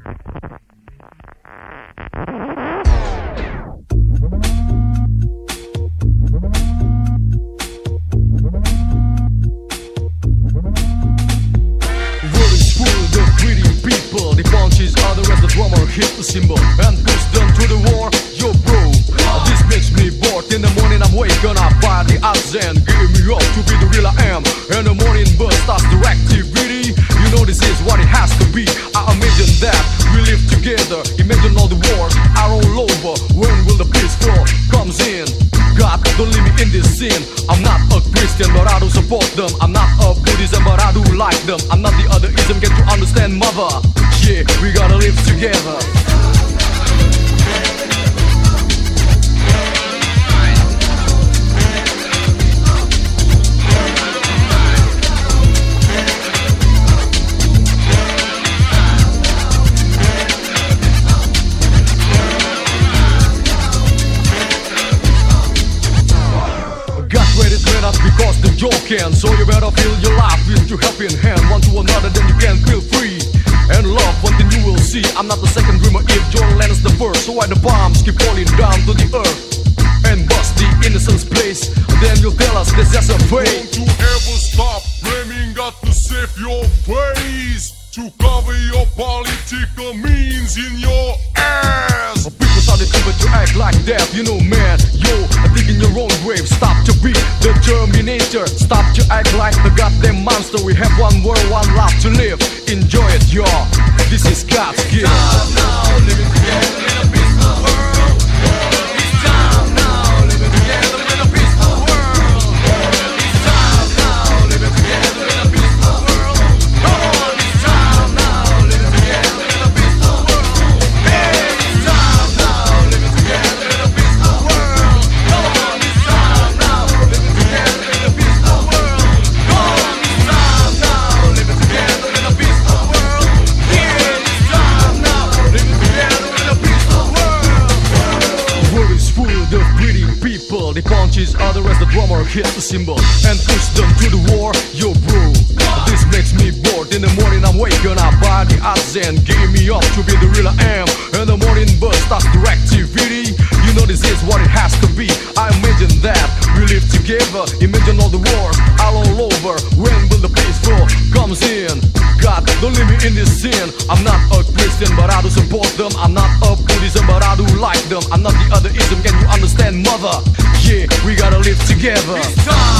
World is full of greedy people. The punches other as the drummer hit the cymbal and push them to the war. Yo, bro, this makes me bored. In the morning I'm waking up by the odds and give me up to Imagine all the wars are all over. When will the peace fall comes in? God, don't leave me in this sin. I'm not a Christian, but I do support them. I'm not a Buddhism, but I do like them. I'm not the other ism, get to understand, mother. Yeah, we gotta live together. Can. So you better feel your life. With your helping hand One to another then you can feel free. And love one thing you will see. I'm not the second dreamer if John Lennon's the first. So why the bombs keep falling down to the earth? And bust the innocence place. Then you'll tell us this is a fate Don't you ever stop blaming God to save your face To cover your political means in your own Stop to be the Terminator. Stop to act like the goddamn monster. We have one world, one life to live. Enjoy it, y'all. This is God's as the drummer hits the cymbal And push them to the war, yo bro This makes me bored. In the morning I'm waking up by the odds and give me up to be the real I am. In the morning buzz starts the activity You know this is what it has to be. I imagine that we live together. Imagine all the wars all, all over. When will the peace fall comes in. God, don't leave me in this sin. I'm not a Christian but I do support them. I'm not a Buddhism but I do like them. I'm not the other ism, can you understand mother? Together